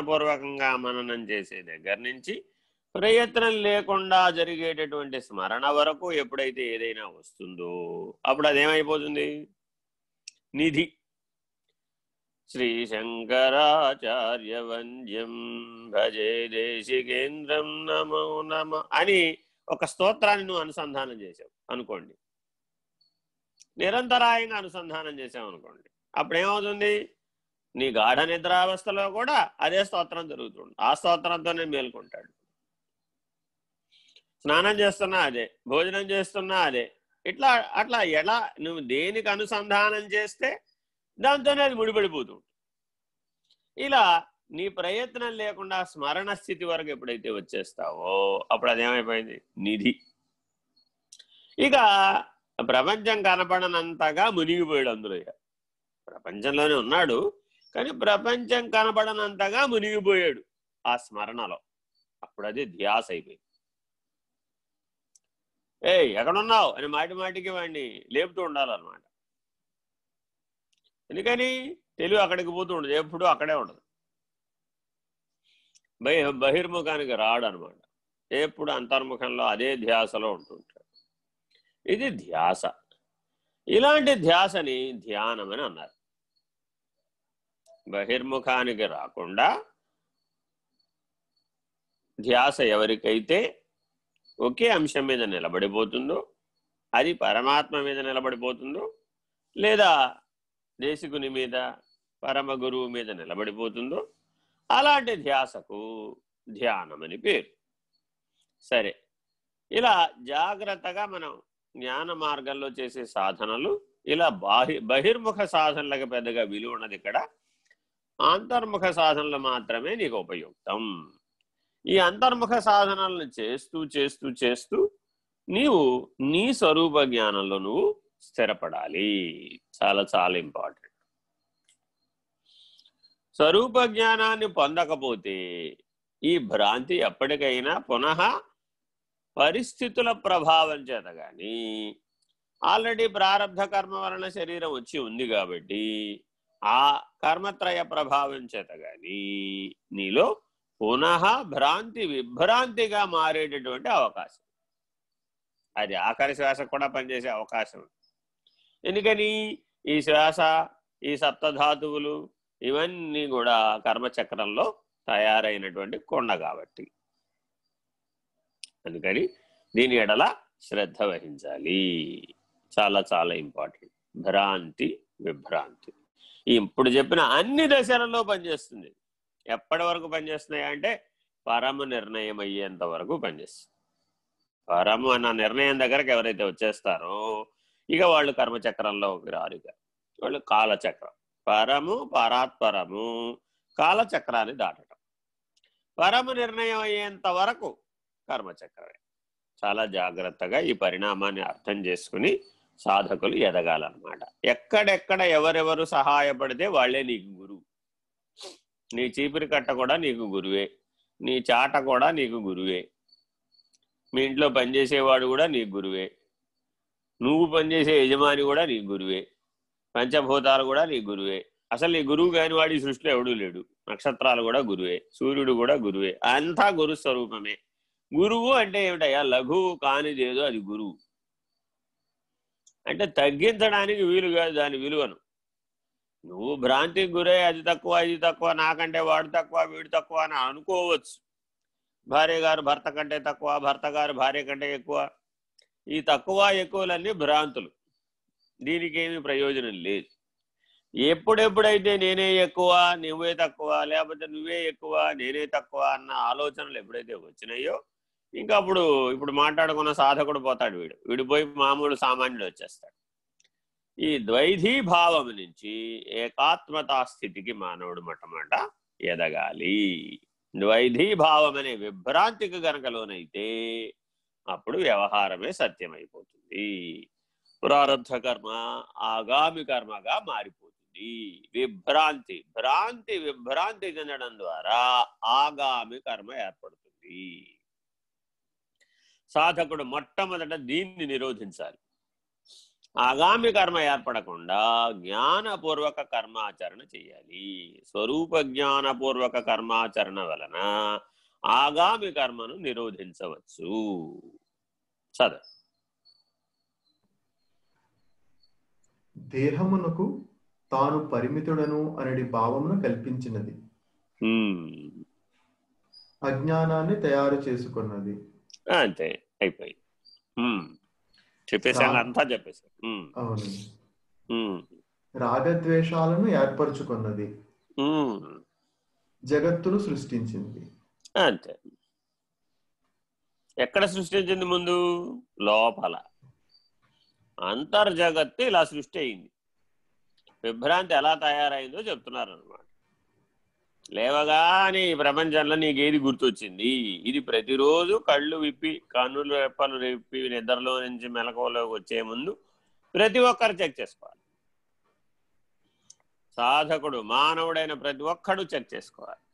పూర్వకంగా మననం చేసే దగ్గర నుంచి ప్రయత్నం లేకుండా జరిగేటటువంటి స్మరణ వరకు ఎప్పుడైతే ఏదైనా వస్తుందో అప్పుడు అదేమైపోతుంది? నిధి. శ్రీ శంకరాచార్య వంద్యం భజే దేశికేంద్రం నమో నమ అని ఒక స్తోత్రాన్ని నువ్వు అనుసంధానం చేసావు అనుకోండి. నిరంతరాయంగా అనుసంధానం చేసావు అనుకోండి. అప్పుడేమవుతుంది? నీ గాఢ నిద్రావస్థలో కూడా అదే స్తోత్రం జరుగుతుంది. ఆ స్తోత్రంతోనే మేల్కొంటాడు. స్నానం చేస్తున్నా అదే భోజనం చేస్తున్నా అదే. ఇట్లా అట్లా ఎలా నువ్వు దేనికి అనుసంధానం చేస్తే దాంతోనే అది ముడిపడిపోతుంది. ఇలా నీ ప్రయత్నం లేకుండా స్మరణ స్థితి వరకు ఎప్పుడైతే వచ్చేస్తావో అప్పుడు అదేమైపోయింది? నిధి. ఇక ప్రపంచం కనపడనంతగా మునిగిపోయాడు అందులో ప్రపంచంలోనే ఉన్నాడు. కానీ ప్రపంచం కనపడనంతగా మునిగిపోయాడు ఆ స్మరణలో. అప్పుడు అది ధ్యాస అయిపోయింది. ఏ ఎక్కడున్నావు? అని మాటి మాటికి వాడిని లేపుతూ ఉండాలన్నమాట. ఎందుకని? తెలివి అక్కడికి పోతూ ఉండదు. ఎప్పుడు అక్కడే ఉండదు. బహి బహిర్ముఖానికి రాడు అనమాట ఎప్పుడు అంతర్ముఖంలో అదే ధ్యాసలో ఉంటుంటాడు ఇది ధ్యాస. ఇలాంటి ధ్యాసని ధ్యానం అని అన్నారు. బహిర్ముఖానికి రాకుండా ధ్యాస ఎవరికైతే ఒకే అంశం మీద నిలబడిపోతుందో అది పరమాత్మ మీద నిలబడిపోతుందో లేదా దేశికుని మీద పరమ గురువు మీద నిలబడిపోతుందో అలాంటి ధ్యాసకు ధ్యానం అని పేరు. సరే ఇలా జాగ్రత్తగా మనం జ్ఞాన మార్గంలో చేసే సాధనలు ఇలా బాహి బహిర్ముఖ సాధనలకు పెద్దగా విలువ ఉన్నది ఇక్కడ. అంతర్ముఖ సాధనలు మాత్రమే నీకు ఉపయుక్తం. ఈ అంతర్ముఖ సాధనలను చేస్తూ చేస్తూ చేస్తూ నీవు నీ స్వరూప జ్ఞానంలో నువ్వు స్థిరపడాలి. చాలా చాలా ఇంపార్టెంట్. స్వరూప జ్ఞానాన్ని పొందకపోతే ఈ భ్రాంతి ఎప్పటికైనా పునః పరిస్థితుల ప్రభావం చేత కానీ ఆల్రెడీ ప్రారంభ కర్మ వలన శరీరం వచ్చి ఉంది కాబట్టి ఆ కర్మత్రయ ప్రభావం చేత కానీ నీలో పునః భ్రాంతి విభ్రాంతిగా మారేటటువంటి అవకాశం. అది ఆఖరి శ్వాస కూడా పనిచేసే అవకాశం. ఎందుకని? ఈ శ్వాస ఈ సప్తధాతువులు ఇవన్నీ కూడా కర్మచక్రంలో తయారైనటువంటి కొండ కాబట్టి. అందుకని దీని ఎడల శ్రద్ధ వహించాలి. చాలా చాలా ఇంపార్టెంట్. భ్రాంతి విభ్రాంతి. ఇప్పుడు చెప్పిన అన్ని దశలలో పనిచేస్తుంది. ఎప్పటి వరకు పనిచేస్తున్నాయి అంటే పరమ నిర్ణయం అయ్యేంత వరకు పనిచేస్తుంది. పరము అన్న నిర్ణయం దగ్గరకు ఎవరైతే వచ్చేస్తారో ఇక వాళ్ళు కర్మచక్రంలోకి రారు ఇక వాళ్ళు కాలచక్రం. పరము పరాత్పరము కాలచక్రాన్ని దాటడం పరమ నిర్ణయం అయ్యేంత వరకు కర్మచక్రమే. చాలా జాగ్రత్తగా ఈ పరిణామాన్ని అర్థం చేసుకుని సాధకులు ఎదగాలన్నమాట. ఎక్కడెక్కడ ఎవరెవరు సహాయపడితే వాళ్ళే నీకు గురువు. నీ చీపిరి కట్ట కూడా నీకు గురువే. నీ చాట కూడా నీకు గురువే. మీ ఇంట్లో పనిచేసేవాడు కూడా నీకు గురువే. నువ్వు పనిచేసే యజమాని కూడా నీకు గురువే. పంచభూతాలు కూడా నీ గురువే. అసలు నీ గురువు కాని వాడి సృష్టిలో ఎవడూ లేడు. నక్షత్రాలు కూడా గురువే. సూర్యుడు కూడా గురువే. అంతా గురు స్వరూపమే. గురువు అంటే ఏమిటయ్యా? లఘువు కానిదేదో అది గురువు. అంటే తగ్గించడానికి వీలు కాదు దాని విలువను. నువ్వు భ్రాంతికి గురే అది తక్కువ ఇది తక్కువ నాకంటే వాడు తక్కువ వీడు తక్కువ అని అనుకోవచ్చు. భార్య గారు భర్త కంటే తక్కువ భర్త గారు భార్య కంటే ఎక్కువ. ఈ తక్కువ ఎక్కువలన్నీ భ్రాంతులు. దీనికేమి ప్రయోజనం లేదు. ఎప్పుడెప్పుడైతే నేనే ఎక్కువ నువ్వే తక్కువ లేకపోతే నువ్వే ఎక్కువ నేనే తక్కువ అన్న ఆలోచనలు ఎప్పుడైతే వచ్చినాయో ఇంకా అప్పుడు ఇప్పుడు మాట్లాడుకున్న సాధకుడు పోతాడు వీడు. విడిపోయి మామూలు సామాన్యుడు వచ్చేస్తాడు. ఈ ద్వైధీ భావం నుంచి ఏకాత్మతా స్థితికి మానవుడు మటమాట ఎదగాలి. ద్వైధీ భావం అనే విభ్రాంతికి గనక లోనైతే అప్పుడు వ్యవహారమే సత్యమైపోతుంది. ప్రారంభ కర్మ ఆగామి కర్మగా మారిపోతుంది. విభ్రాంతి భ్రాంతి విభ్రాంతి చెందడం ద్వారా ఆగామి కర్మ ఏర్పడుతుంది. సాధకుడు మొట్టమొదట దీన్ని నిరోధించాలి. ఆగామి కర్మ ఏర్పడకుండా జ్ఞానపూర్వక కర్మాచరణ చేయాలి. స్వరూప జ్ఞానపూర్వక కర్మాచరణ వలన ఆగామి కర్మను నిరోధించవచ్చు. చదువు దేహమునకు తాను పరిమితుడను అనడి భావమును కల్పించినది. అజ్ఞానాన్ని తయారు చేసుకున్నది. అంతే అయిపోయి చెప్పేసాను అంతా చెప్పేసాను అవును. రాగద్వేషాలను ఏర్పరచుకున్నది. జగత్తును సృష్టించింది. అంతే ఎక్కడ సృష్టించింది ముందు? లోపల. అంతర్జగత్తు ఇలా సృష్టి అయింది. విభ్రాంతి ఎలా తయారైందో చెప్తున్నారు అనమాట లేవగానే ఈ ప్రపంచంలో నీకు ఏది గుర్తొచ్చింది? ఇది ప్రతిరోజు కళ్ళు విప్పి కన్నులు రెప్పలు విప్పి నిద్రలో నుంచి మెలకువలోకి వచ్చే ముందు ప్రతి ఒక్కరు చెక్ చేసుకోవాలి. సాధకుడు మానవుడైన ప్రతి ఒక్కడు చెక్ చేసుకోవాలి.